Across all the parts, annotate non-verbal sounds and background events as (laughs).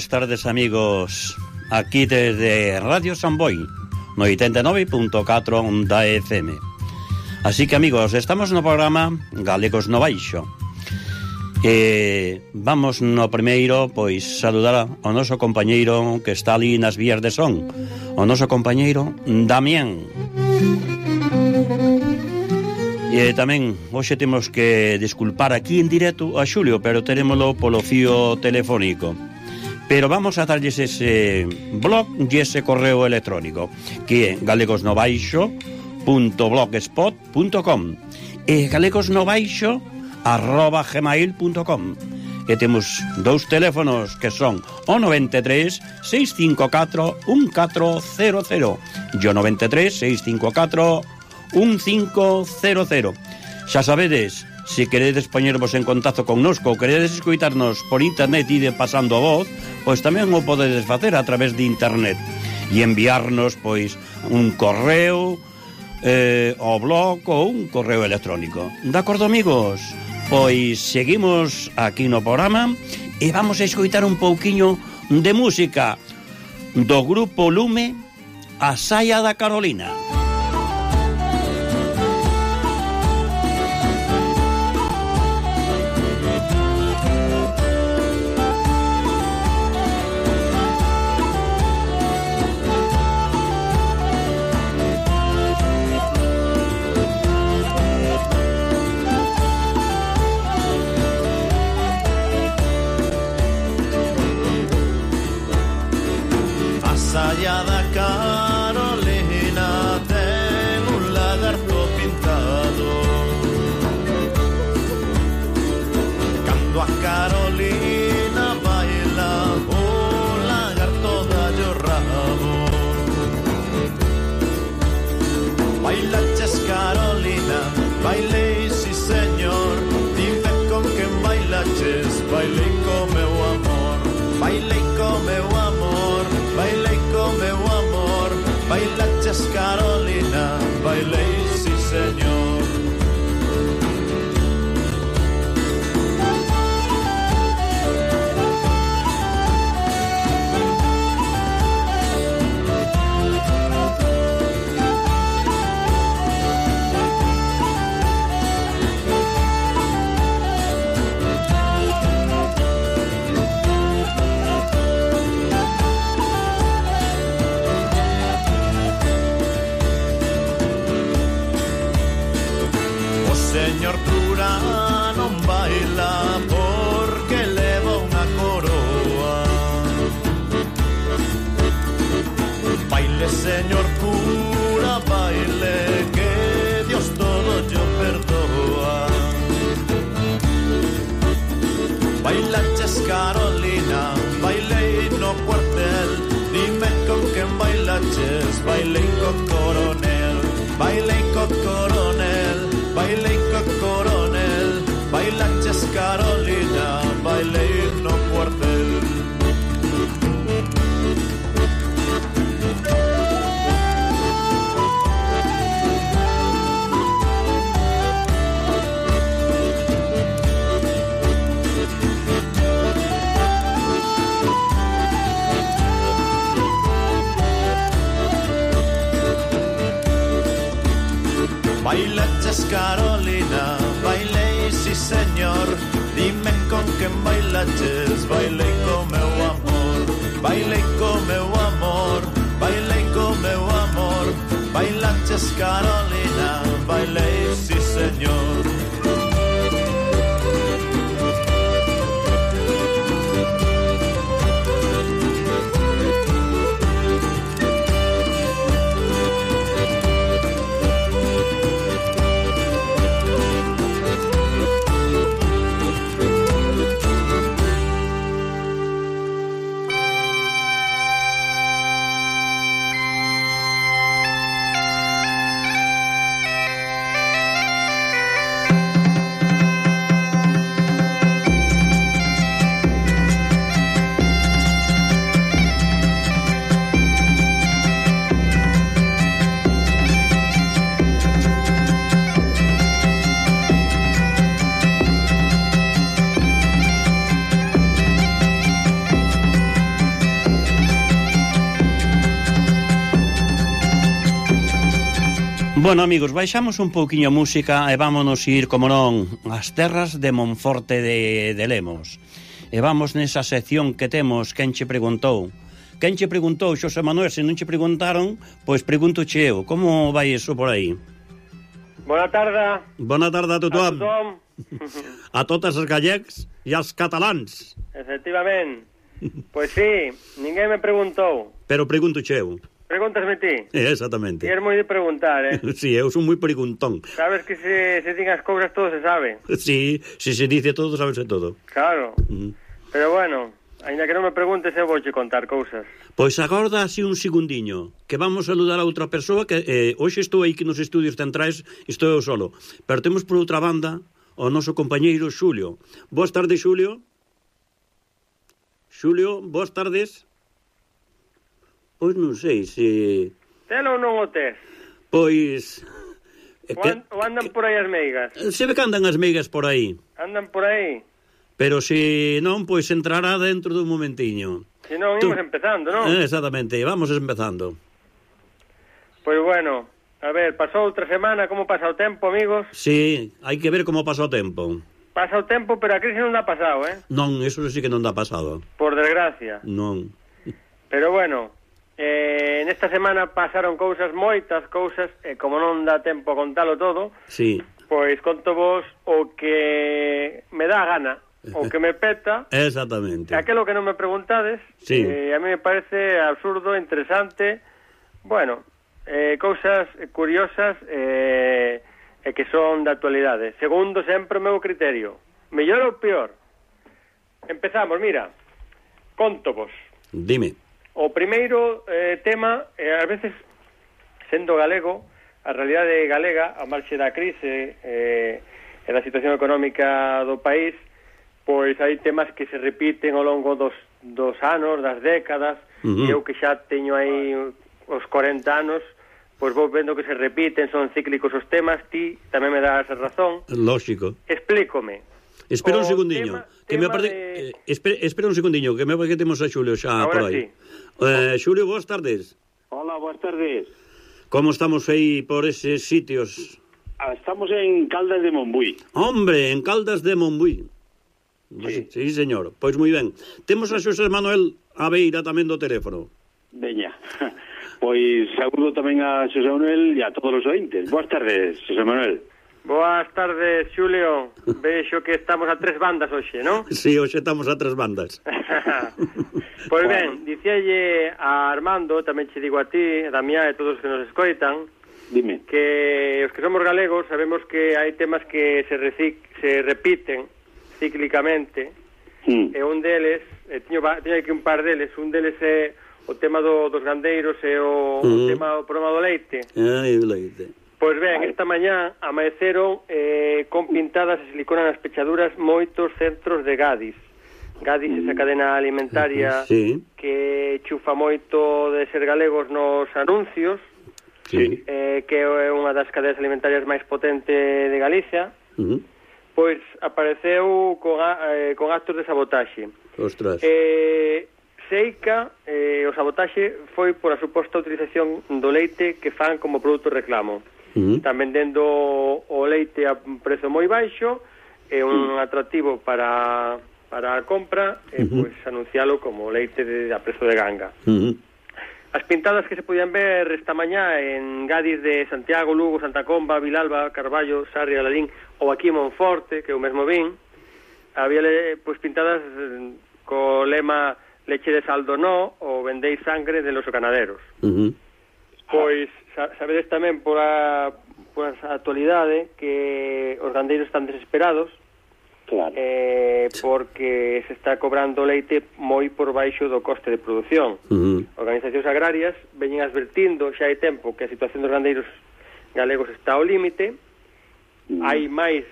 boas tardes, amigos. Aquí desde Radio Samboy, no 89.4 da FM. Así que, amigos, estamos no programa Galegos no Baixo. E vamos no primeiro, pois, saludar ao noso compañeiro que está ali nas vías de son, o noso compañeiro Damián. E tamén hoxe temos que disculpar aquí en directo a Xulio, pero terémolo polo fío telefónico pero vamos a darlles ese blog e ese correo electrónico que é galegosnovaixo.blogspot.com e galegosnovaixo arroba gmail.com e temos dous teléfonos que son o 93 654 1400 e o 93 654 1500 xa sabedes Se queredes poñervos en contacto con nosco ou queredes escoitarnos por internet e de pasando a voz, pois tamén o podedes facer a través de internet e enviarnos pois un correo eh, o blog ou un correo electrónico. De acordo, amigos? Pois seguimos aquí no programa e vamos a escoitar un pouquiño de música do grupo Lume A Saia da Carolina. Carolina. señor cura no baila porque leva una coroa. Baile, señor cura, baile, que Dios todo yo perdoa. Baila, Carolina, baile y no cuartel, dime con quién bailaches, baile Bailaches Carolina, bailei, sí señor. dime con quen bailaches, bailei co meu amor, bailei co meu amor, bailei co meu amor, bailaches Carolina, bailei, sí señor. Bueno, amigos, baixamos un pouquiño a música e vámonos ir, como non, ás terras de Monforte de, de Lemos. E vamos nesa sección que temos, quen che preguntou. Quen che preguntou, Xosé Manuel, se non che preguntaron, pois pregunto che eu, como vai eso por aí? Bona tarda. Bona tarda a tothom. A, tothom. (laughs) a totes els gallecs e els catalans. Efectivamente. Pois sí, ninguén me preguntou. Pero pregunto che eu. Pregúntasme ti. Eh, exactamente. é moi de preguntar, eh? (laughs) sí, eu son moi preguntón. Sabes que se, se din as cobras todo se sabe. Sí, se se dice todo, sabese todo. Claro. Mm. Pero bueno, aínda que non me preguntes, eu vouche contar cousas. Pois agorda así un segundiño, que vamos a saludar a outra persoa que eh, hoxe estou aí que nos estudios centrais, estou eu solo. Pero temos por outra banda o noso compañeiro Xulio. Boas tardes, Xulio. Xulio, boas tardes. Pois non sei se... Telo ou non o tes? Pois... Eh, que, o andan por aí as meigas? Se ve que andan as meigas por aí. Andan por aí. Pero se non, pois entrará dentro dun momentiño. Se non, Tú... imos empezando, non? Eh, exactamente, vamos empezando. Pois bueno, a ver, pasou outra semana, como pasa o tempo, amigos? Sí, hai que ver como pasa o tempo. Pasa o tempo, pero a crise non dá pasado, eh? Non, eso sí que non dá pasado. Por desgracia. Non. Pero bueno, Eh, nesta semana pasaron cousas, moitas cousas, e como non dá tempo a contalo todo, sí. pois conto vos o que me dá gana, o que me peta. (laughs) Exactamente. Aquelo que non me preguntades, sí. eh, a mí me parece absurdo, interesante, bueno, eh, cousas curiosas eh, e que son da actualidade. Segundo sempre o meu criterio. Mellor ou peor? Empezamos, mira, conto vos. Dime. O primeiro eh, tema, eh, ás veces, sendo galego, a realidade galega, a marxe da crise eh, e da situación económica do país, pois hai temas que se repiten ao longo dos, dos anos, das décadas, uh -huh. e eu que xa teño aí os 40 anos, pois vou vendo que se repiten, son cíclicos os temas, ti tamén me das razón. Lógico. Explícome. Espera o un segundiño, tema, que tema me aparte de... eh, espera, espera un segundinho, que me parece que temos a Xulio xa Ahora por aí. Sí. Eh, Xulio, boas tardes. Hola, boas tardes. Como estamos aí por eses sitios? Ah, estamos en Caldas de Monbuí. Hombre, en Caldas de Monbuí. Sí, sí señor. Pois moi ben. Temos a Xosé Manuel Aveira tamén do teléfono. Veña. (laughs) Pois saúdo tamén a Xosé Manuel e a todos os ointes. Boas tardes, Xosé Manuel. Boas tardes, Xulio. (laughs) Veixo que estamos a tres bandas hoxe, non? Si, (laughs) sí, hoxe estamos a tres bandas. (laughs) pois ben, dicíalle a Armando, tamén che digo a ti, a Damián e todos os que nos escoitan, Dime. que os que somos galegos sabemos que hai temas que se, recic, se repiten cíclicamente, mm. e un deles, e teño, teño aquí un par deles, un deles é o tema do, dos gandeiros e o, mm. o tema do programa do leite. Ai, o leite Pois ben, esta mañá amaeceron eh, con pintadas e silicona nas pechaduras moitos centros de Gadis. Gadis, esa mm. cadena alimentaria sí. que chufa moito de ser galegos nos anuncios, sí. eh, que é unha das cadeas alimentarias máis potente de Galicia, uh -huh. pois apareceu con, a, eh, con actos de sabotaxe. Ostras. Eh, seica eh, o sabotaxe foi por a suposta utilización do leite que fan como produto reclamo uh están vendendo o leite a un prezo moi baixo, é un atractivo para para a compra e uh -huh. pois anuncialo como leite de, a prezo de ganga. Uh -huh. As pintadas que se podían ver esta mañá en Gadis de Santiago, Lugo, Santa Comba, Vilalba, Carballo, Sarria, Lalín ou aquí en Monforte, que eu mesmo vin, había pois pintadas co lema leche de saldo no ou vendéis sangre de los ganaderos. Uh -huh. Pois sabedes tamén por a, por a actualidade que os gandeiros están desesperados claro. eh, porque se está cobrando leite moi por baixo do coste de produción. Uh -huh. Organizacións agrarias veñen advertindo xa hai tempo que a situación dos gandeiros galegos está ao límite, uh -huh. hai máis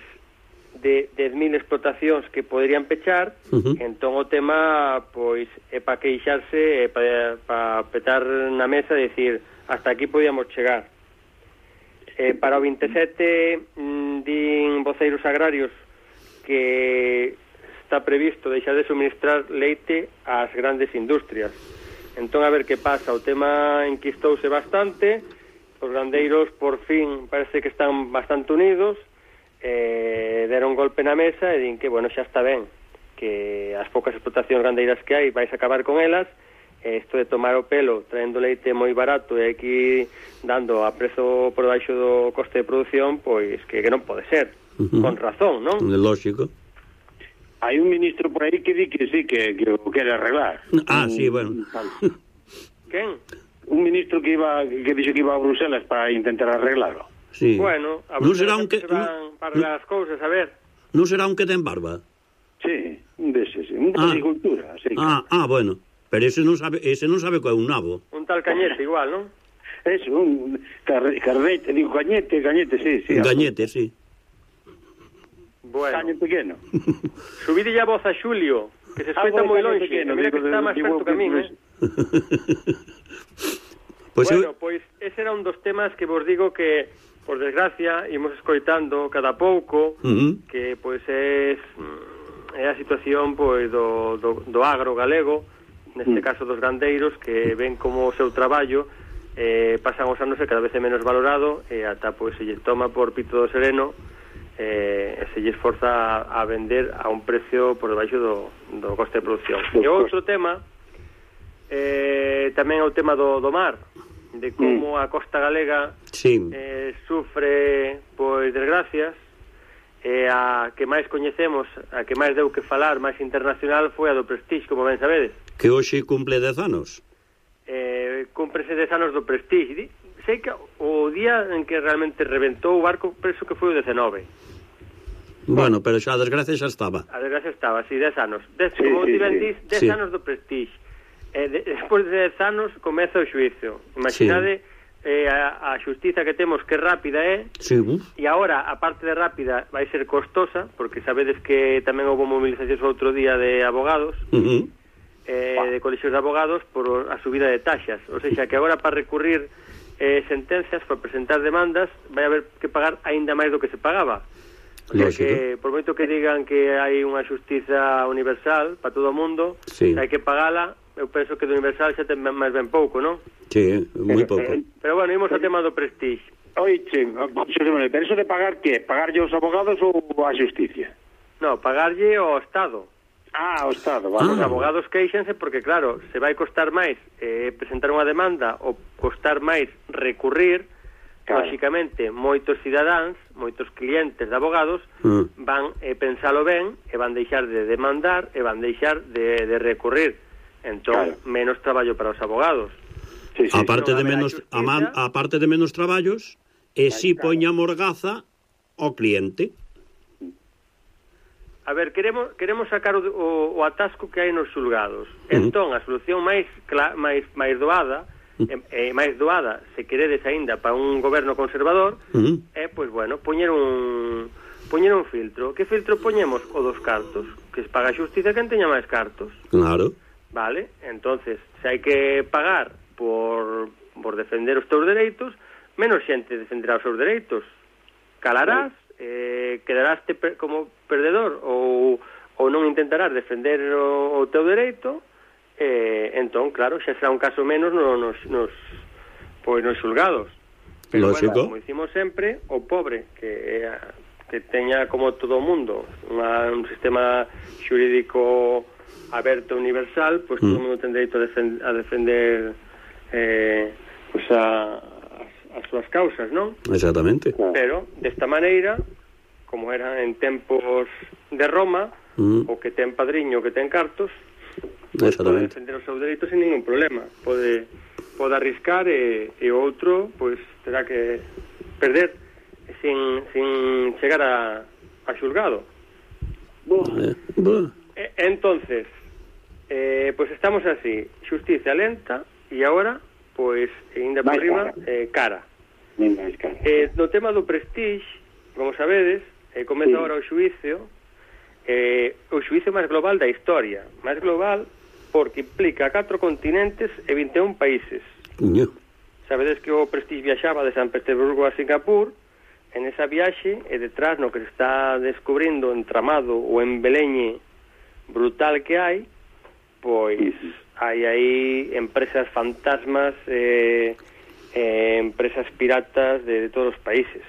de 10.000 explotacións que poderían pechar, uh -huh. entón o tema pois é para queixarse, é para, para petar na mesa e dicir hasta aquí podíamos chegar. Eh, para o 27 mm, din voceiros agrarios que está previsto deixar de suministrar leite ás grandes industrias. Entón, a ver que pasa. O tema enquistouse bastante, os gandeiros por fin parece que están bastante unidos, eh, deron golpe na mesa e din que, bueno, xa está ben, que as poucas explotacións gandeiras que hai vais a acabar con elas, esto de tomar o pelo traendo leite moi barato e aquí dando a prezo por baixo do coste de produción, pois que, que non pode ser. Uh -huh. Con razón, non? É lógico. Hai un ministro por aí que di que sí, que, que o quere arreglar. Ah, un, sí, bueno. Quen? Un ministro que iba que dixo que iba a Bruselas para intentar arreglarlo. Sí. Bueno, a non será un que, se van para no, as cousas, a ver. Non será un que ten barba? Sí, un deses, un de ah. agricultura, así que... Ah, ah, bueno. Pero ese non sabe, ese non sabe que é un nabo. Un tal cañete igual, non? Eso, un car carrete, digo cañete, cañete, sí, sí. Cañete, sí. Bueno. Caño pequeno. (laughs) Subide a voz a Xulio, que se ah, escoita moi longe, pequeno, mira que está máis perto que a min, eh? Pois bueno, eu... pois ese era un dos temas que vos digo que por desgracia imos escoitando cada pouco uh -huh. que pois é mm, é a situación pois do, do, do agro galego neste mm. caso dos gandeiros que mm. ven como o seu traballo eh, pasan os anos e cada vez é menos valorado e ata pois se lle toma por pito do sereno eh, e se lle esforza a, a vender a un precio por debaixo do, do coste de producción. E outro tema eh, tamén é o tema do, do mar, de como mm. a costa galega sí. eh, sufre pois desgracias e a que máis coñecemos, a que máis deu que falar, máis internacional, foi a do Prestige, como ben sabedes. Que hoxe cumple 10 anos. Eh, cúmprese 10 anos do Prestige. Di, sei que o día en que realmente reventou o barco, penso que foi o 19. Bueno, pero xa a desgracia xa estaba. A desgracia estaba, sí, 10 anos. Dez, sí, como sí, ti ben sí. dis, 10 sí. anos do Prestige. Eh, de, despois de 10 anos comeza o xuizo. Imaginade... Sí eh, a, a xustiza que temos que rápida é sí. e agora, a parte de rápida vai ser costosa, porque sabedes que tamén houve movilizacións outro día de abogados uh -huh. eh, de colexios de abogados por a subida de taxas ou seja, que agora para recurrir eh, sentencias, para presentar demandas vai haber que pagar aínda máis do que se pagaba O sea que, por moito que digan que hai unha xustiza universal para todo o mundo, sí. hai que pagala eu penso que do Universal xa ten máis ben pouco, non? Sí, moi pouco. Eh, pero bueno, imos ao tema do Prestige. Oiche, pero eso de pagar que? Pagarlle aos abogados ou á justicia? No, pagarlle ao Estado. Ah, ao Estado, vale. Ah. Os abogados queixense porque, claro, se vai costar máis eh, presentar unha demanda ou costar máis recurrir, claro. lóxicamente, moitos cidadáns, moitos clientes de abogados mm. van eh, pensalo ben e van deixar de demandar e van deixar de, de recurrir. Entón, claro. menos traballo para os abogados. Sí, sí, aparte de menos a man, aparte de menos traballos, e si claro. poña morgaza ao cliente. A ver, queremos queremos sacar o, o, o atasco que hai nos xulgados. Entón, a solución máis cla, máis máis doada eh, máis doada, se queredes aínda para un goberno conservador, uh -huh. é eh, pois bueno, poñer un poñer un filtro. Que filtro poñemos o dos cartos, que se paga a xustiza quen teña máis cartos. Claro. Uh vale? Entonces, se hai que pagar por, por defender os teus dereitos, menos xente defenderá os seus dereitos. Calarás, eh, quedarás te per, como perdedor ou, ou non intentarás defender o, o teu dereito, eh, entón, claro, xa será un caso menos no, nos, nos, pois, nos xulgados. Pero, Lógico. Bueno, como dicimos sempre, o pobre que, eh, que teña como todo o mundo unha, un sistema xurídico aberto universal, pois pues, mm. todo mundo ten dereito a, defend, a defender eh, pues, a, as, as súas causas, non? Exactamente. Pero, desta maneira, como era en tempos de Roma, mm. o que ten padriño, o que ten cartos, pues, pode defender os seus dereitos sin ningún problema. Pode, pode arriscar e, e outro pois, terá que perder sin, sin chegar a, a xulgado. Bueno. Eh, bueno. Entonces, eh, pues estamos así, xustiza lenta e agora, pois, ainda por riba, eh, cara. cara. Eh, no tema do prestige, como sabedes, eh, comeza sí. ahora o xuicio, eh, o xuicio máis global da historia, máis global porque implica catro continentes e 21 países. Puño. Sabedes que o Prestige viaxaba de San Petersburgo a Singapur, en esa viaxe e detrás no que se está descubrindo entramado o embeleñe brutal que hai, pois hai aí empresas fantasmas, eh, eh, empresas piratas de, de todos os países.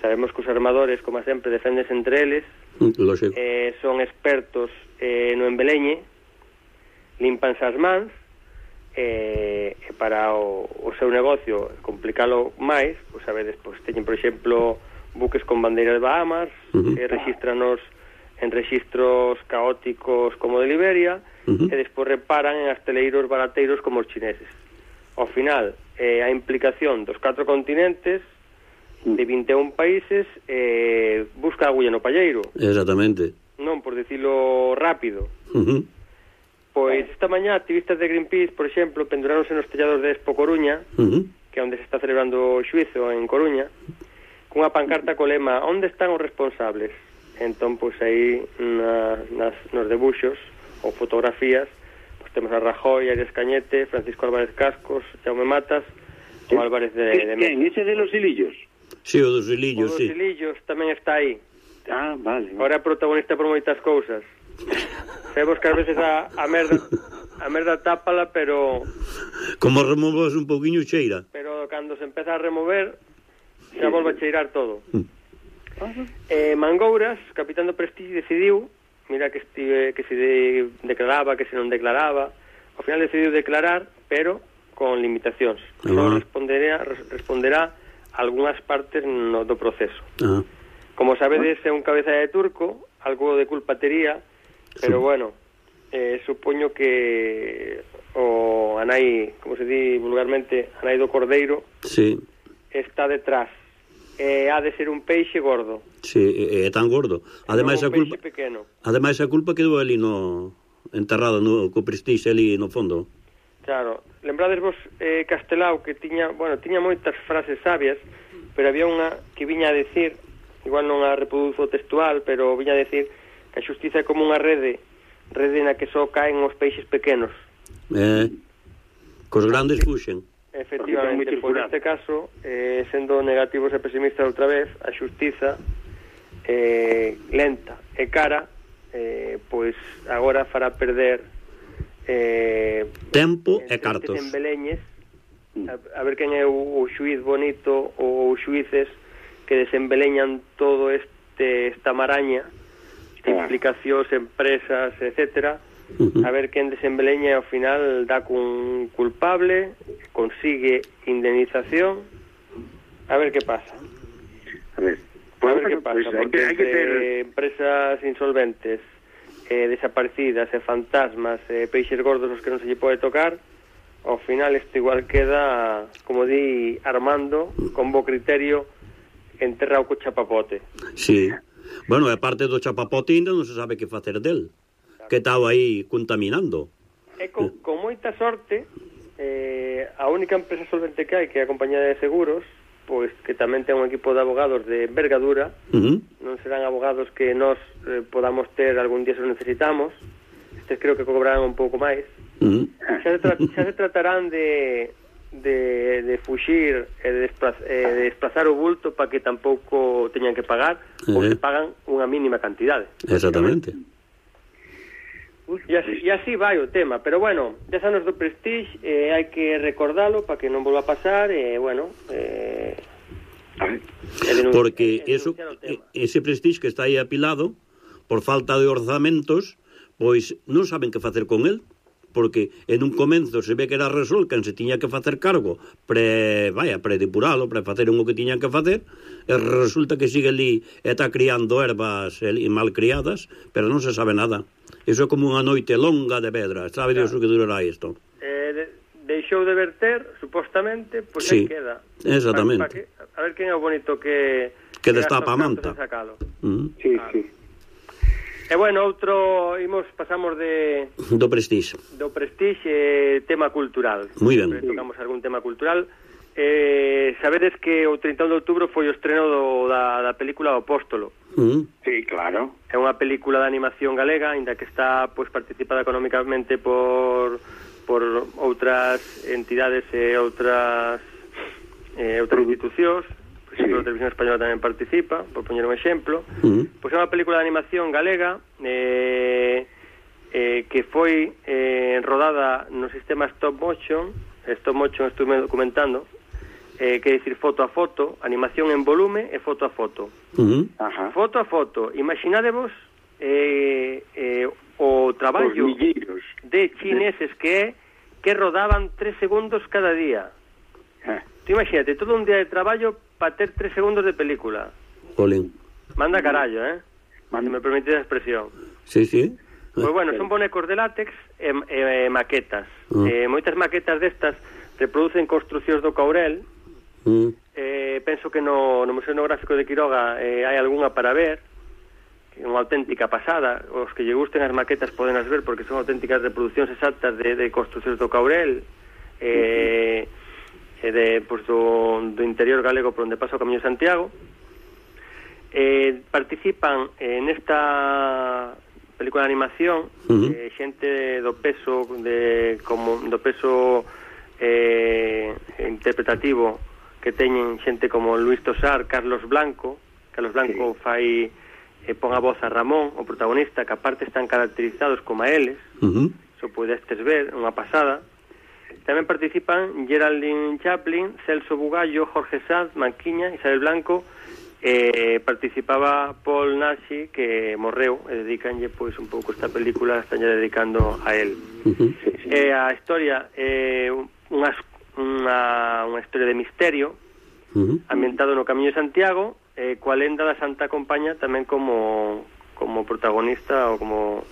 Sabemos que os armadores, como sempre, defendes entre eles, mm, Lógico. eh, son expertos eh, no embeleñe, limpanse as mans, eh, para o, o seu negocio complicalo máis, pois sabedes, pois teñen, por exemplo, buques con bandeira de Bahamas, uh -huh. eh, registranos en rexistros caóticos como de Liberia uh -huh. e despois reparan en asteleiros barateiros como os chineses. Ao final, eh, a implicación dos catro continentes de 21 países eh, busca agulla no palleiro. Exactamente. Non, por decirlo rápido. Uh -huh. Pois esta mañá activistas de Greenpeace, por exemplo, penduráronse nos tellados de Expo Coruña, uh -huh. que é onde se está celebrando o xuizo en Coruña, cunha pancarta co lema «Onde están os responsables?». Entón, pois aí na, nas, nos debuxos ou fotografías, pois temos a Rajoy, Arias Cañete, Francisco Álvarez Cascos, Jaume Matas, o Álvarez de... de Quen? Ese de los hilillos? Sí, o dos hilillos, sí. O dos hilillos sí. tamén está aí. Ah, vale. Ora protagonista por moitas cousas. Sabemos que ás veces a, a merda a merda tápala, pero... Como removas un pouquiño cheira. Pero cando se empeza a remover, xa volve a cheirar todo. Mm. Eh, Mangouras, capitán do Prestige, decidiu, mira que, estive, que se de, declaraba, que se non declaraba, ao final decidiu declarar, pero con limitacións. Uh -huh. Responderá, responderá algunhas partes no, do proceso. Uh -huh. Como sabedes, é un cabeza de turco, algo de culpa tería, pero sí. bueno, eh, supoño que o anai, como se di vulgarmente, anai do Cordeiro, sí. está detrás eh, ha de ser un peixe gordo. Sí, é tan gordo. Ademais a culpa pequeno. Ademais a culpa quedou ali no enterrado no co prestixe ali no fondo. Claro, lembrades vos eh, Castelao que tiña, bueno, tiña moitas frases sabias, pero había unha que viña a decir, igual non a reproduzo textual, pero viña a decir que a xustiza é como unha rede, rede na que só caen os peixes pequenos. Eh, cos grandes fuxen. Efectivamente, pois neste caso, eh, sendo negativos e pesimistas outra vez, a xustiza eh, lenta e cara eh, pois agora fará perder eh, tempo e cartos. en Beleñes a, a ver quen é o, o xuiz bonito ou xuices que desembeleñan todo este esta maraña de implicacións, empresas, etcétera, -huh. a ver quen desembeleña e ao final dá cun culpable, consigue indemnización, a ver que pasa. A ver, pues, a ver que pasa, pues, porque hay que, hay que ter... empresas insolventes, eh, desaparecidas, e eh, fantasmas, eh, peixes gordos os que non se lle pode tocar, ao final isto igual queda, como di Armando, con bo criterio, enterrado co chapapote. Sí. Bueno, e parte do chapapote ainda non se sabe que facer del que estaba aí contaminando. E con, con moita sorte, eh, a única empresa solvente que hai, que é a compañía de seguros, pois que tamén ten un equipo de abogados de envergadura, uh -huh. non serán abogados que nós eh, podamos ter algún día se os necesitamos, estes creo que cobrarán un pouco máis, uh -huh. xa, se xa se tratarán de, de, de fuxir e de, desplaz, eh, de desplazar o bulto para que tampouco teñan que pagar, uh ou se pagan unha mínima cantidade. Exactamente. Exactamente. E así, e así vai o tema, pero bueno, 10 anos do Prestige, eh, hai que recordalo para que non volva a pasar, e eh, bueno, eh, Porque eso, ese prestige que está aí apilado por falta de orzamentos, pois non saben que facer con el porque en un comenzo se ve que era Resol quen se tiña que facer cargo pre, vaya, pre depuralo, pre facer un o que tiñan que facer, e resulta que sigue ali e está criando ervas e mal criadas, pero non se sabe nada. Iso é como unha noite longa de pedra, sabe claro. Dios o que durará isto. Eh, de, deixou de verter, supostamente, pois pues sí, queda. Exactamente. Pa, pa que, a ver quen é o bonito que... Que destapa a manta. Mm. Sí, ah. sí. E bueno, outro imos pasamos de (laughs) do Prestige. Do Prestige eh, tema cultural. Moi ben. Tocamos algún tema cultural. Eh, sabedes que o 31 de outubro foi o estreno do, da, da película O Apóstolo. Mm. Sí, claro. É unha película de animación galega, aínda que está pois participada económicamente por por outras entidades e outras eh, outras institucións por exemplo, sí. a Televisión Española tamén participa, por poñer un exemplo. Uh -huh. Mm. Pois é unha película de animación galega eh, eh, que foi eh, rodada no sistema stop motion, stop motion estuve documentando, eh, que decir foto a foto, animación en volume e foto a foto. Uh -huh. Ajá. Foto a foto, imaginadevos eh, eh, o traballo de chineses que que rodaban tres segundos cada día. Eh. Tú imagínate, todo un día de traballo para ter tres segundos de película. Colin. Manda carallo, eh? Manda. Se me permite a expresión. Sí, sí. Pois pues bueno, son eh, bonecos de látex e, e, e maquetas. Mm. Eh, moitas maquetas destas reproducen construcións do Caurel. Mm. Eh, penso que no, no Museo Etnográfico de Quiroga eh, hai algunha para ver que é unha auténtica pasada. Os que lle gusten as maquetas poden as ver porque son auténticas reproduccións exactas de, de construcións do Caurel. Eh, e de, pues, do, do interior galego por onde pasa o Camiño Santiago. Eh, participan eh, nesta película de animación uh -huh. eh, xente do peso de como do peso eh, interpretativo que teñen xente como Luis Tosar, Carlos Blanco, Carlos Blanco sí. fai eh, pon a voz a Ramón, o protagonista, que aparte están caracterizados como a eles, uh -huh. so podestes ver, unha pasada, Tamén participan Geraldine Chaplin, Celso Bugallo, Jorge Sanz, Manquiña, Isabel Blanco, eh, participaba Paul Nashi que morreu e dedicanlle pois un pouco esta película estánlle dedicando a él. Uh -huh. Eh, a historia é eh, unha, unha, unha historia de misterio uh -huh. ambientado no Camiño de Santiago eh, coa lenda da Santa Compaña tamén como como protagonista ou como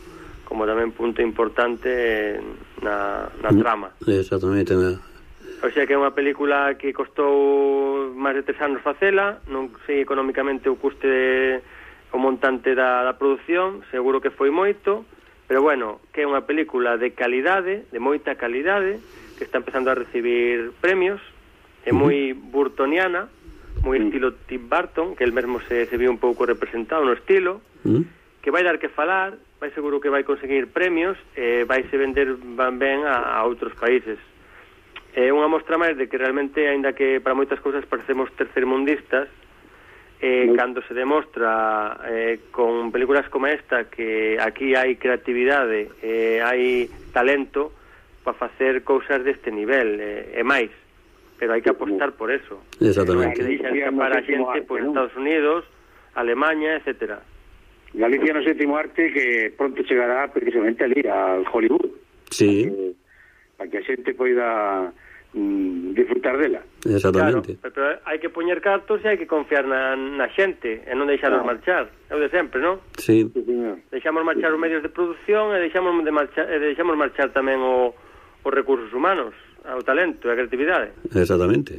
como tamén punto importante na, na mm. trama. Exactamente. O sea que é unha película que costou máis de tres anos facela, non sei economicamente o custe o montante da, da produción, seguro que foi moito, pero bueno, que é unha película de calidade, de moita calidade, que está empezando a recibir premios, é moi burtoniana, moi mm. estilo Tim Burton, que el mesmo se, se viu un pouco representado no estilo, mm. que vai dar que falar, vai seguro que vai conseguir premios e eh, vai se vender van ben a, a outros países. É eh, unha mostra máis de que realmente, aínda que para moitas cousas parecemos tercermundistas, eh, no. cando se demostra eh, con películas como esta que aquí hai creatividade, eh, hai talento para facer cousas deste nivel, eh, e máis. Pero hai que apostar por eso. Exactamente. Eh, que deixar escapar a xente por pues, Estados Unidos, Alemania, etcétera. Galicia no séptimo arte que pronto chegará precisamente ali, al Hollywood. Sí. Para que, para que a xente poida mm, disfrutar dela. Exactamente. Claro, pero hai que poñer cartos e hai que confiar na, na xente e non deixarnos claro. marchar. É o de sempre, non? Sí. sí señor. Deixamos marchar sí. os medios de produción e deixamos de marchar, eh, e deixamos marchar tamén o, os recursos humanos, o talento e a creatividade. Exactamente.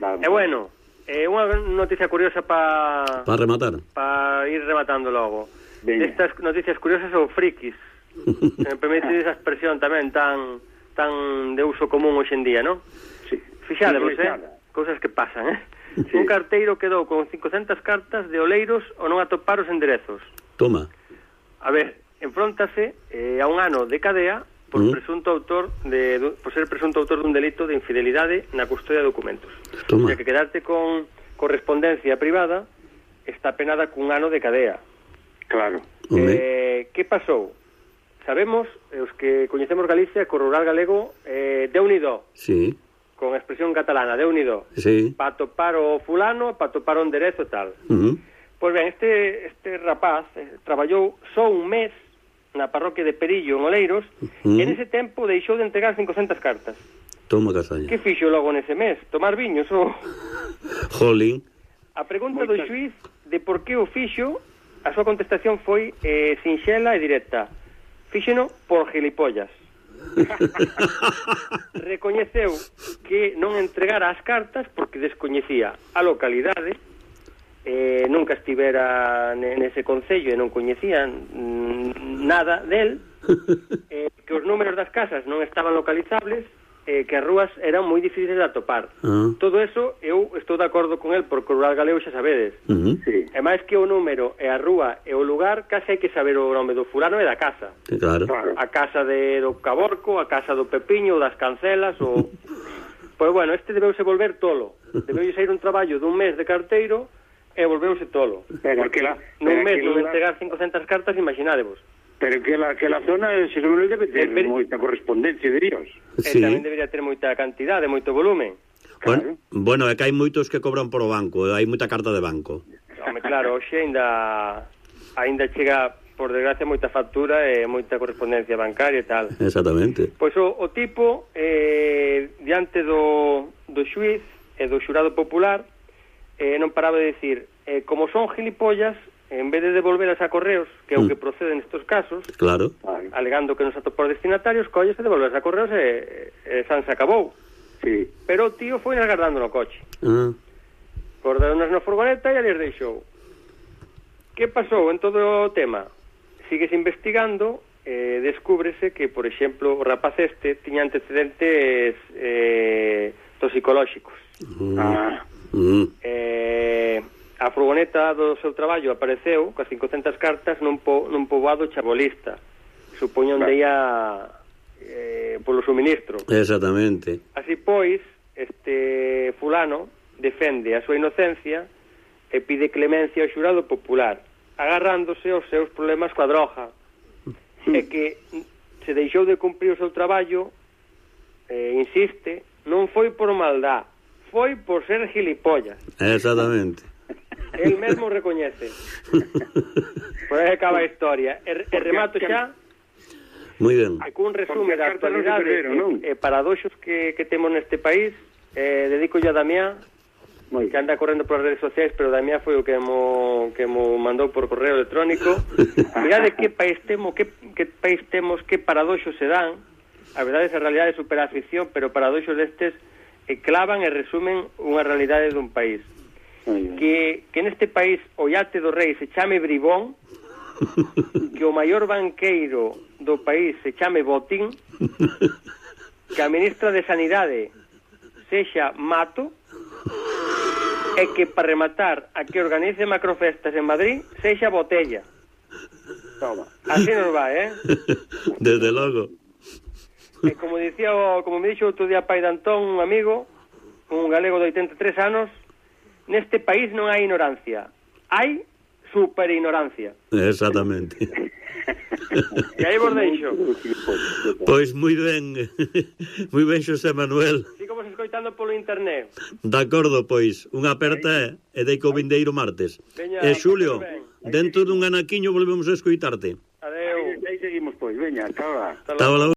E bueno, Eh, unha noticia curiosa para... Para rematar. Para ir rematando logo. Veña. Estas noticias curiosas ou frikis. Se (laughs) eh, me permite esa expresión tamén tan tan de uso común hoxe en día, non? Sí. Fixadevos, sí, eh? Cousas que pasan, eh? Sí. Un carteiro quedou con 500 cartas de oleiros ou non atopar os enderezos. Toma. A ver, enfróntase eh, a un ano de cadea por mm. presunto autor de, por ser presunto autor dun delito de infidelidade na custodia de documentos. Toma. O sea, que quedarte con correspondencia privada está penada cun ano de cadea. Claro. Home. Eh, que pasou? Sabemos, os que coñecemos Galicia, que o rural galego eh, de unido. Sí. Con expresión catalana, de unido. Sí. Pa topar o fulano, pa topar o enderezo tal. Uh -huh. Pois ben, este, este rapaz eh, traballou só un mes na parroquia de Perillo, en Oleiros, mm. e nese tempo deixou de entregar 500 cartas. Toma castaña. Que fixo logo nese mes? Tomar viños (laughs) ou... Jolín. A pregunta Moita. do xuiz de por que o fixo, a súa contestación foi eh, sinxela e directa. Fíxeno por gilipollas. (laughs) Recoñeceu que non entregara as cartas porque descoñecía a localidade, eh, nunca estivera nese concello e non coñecían mm, nada del, (laughs) eh, que os números das casas non estaban localizables, eh, que as rúas eran moi difíciles de atopar. Uh -huh. Todo eso eu estou de acordo con el porque o rural galego xa sabedes. Uh -huh. sí. E máis que o número e a rúa e o lugar, case hai que saber o nome do fulano e da casa. Claro. claro. A casa de, do Caborco, a casa do Pepiño, das Cancelas, o... (laughs) pois bueno, este debeuse volver tolo. Debeuse sair un traballo dun mes de carteiro e volveuse tolo. Pero aquela, nun mes non entregar 500 cartas, imaginadevos Pero que la, que la zona de non debe ter per... moita correspondencia, diríos. Sí. E tamén debería ter moita cantidade, moito volumen. Bueno, claro. bueno, é que hai moitos que cobran por o banco, hai moita carta de banco. Home, claro, hoxe ainda ainda chega por desgracia moita factura e moita correspondencia bancaria e tal. Exactamente. Pois o, o tipo eh, diante do, do xuiz e do xurado popular eh, non paraba de decir, eh, como son gilipollas, en vez de devolveras a correos, que é o mm. que procede nestos casos, claro. alegando que non se atopou destinatarios, colles e devolveras a correos e, e san se acabou. Sí. Pero o tío foi agardando no coche. Ah. Cordaronas na furgoneta e les deixou. Que pasou en todo o tema? Sigues investigando eh, descúbrese que, por exemplo, o rapaz este tiña antecedentes eh, toxicolóxicos. Mm. Ah. Mm. Eh, A furgoneta do seu traballo apareceu coas 500 cartas nun, po, nun poboado chabolista. Supoño onde ia eh, polo suministro. Exactamente. Así pois, este fulano defende a súa inocencia e pide clemencia ao xurado popular, agarrándose aos seus problemas coa droga. e hmm. que se deixou de cumprir o seu traballo, eh, insiste, non foi por maldad, foi por ser gilipollas. Exactamente. El mesmo recoñece. Por aí acaba a historia. E, e remato xa... Moi ben. Cun resume da actualidade perderon, non? e, eh, e eh, paradoxos que, que temos neste país, eh, dedico a Damián, Moi. que anda correndo polas redes sociais, pero Damián foi o que mo, que mo mandou por correo electrónico. (laughs) Mirade que país temos, que, que país temos, que paradoxos se dan. A verdade, esa realidade supera a ficción, pero paradoxos destes e eh, clavan e resumen unha realidade dun país que, que neste país o yate do rei se chame Bribón, (laughs) que o maior banqueiro do país se chame Botín, que a ministra de Sanidade sexa Mato, e que para rematar a que organice macrofestas en Madrid sexa Botella. Toma. Así nos va, eh? (laughs) Desde logo. E como dicía, como me dixo outro día pai de Antón, un amigo, un galego de 83 anos, neste país non hai ignorancia, hai superignorancia. Exactamente. (laughs) e aí vos deixo. Pois moi ben, (laughs) moi ben Xosé Manuel. Sigo vos escoitando polo internet. De acordo, pois, unha aperta e deico vindeiro martes. Veña, e Xulio, dentro dun anaquiño volvemos a escoitarte. Adeu. Aí seguimos, pois, veña, hasta ahora. Hasta, hasta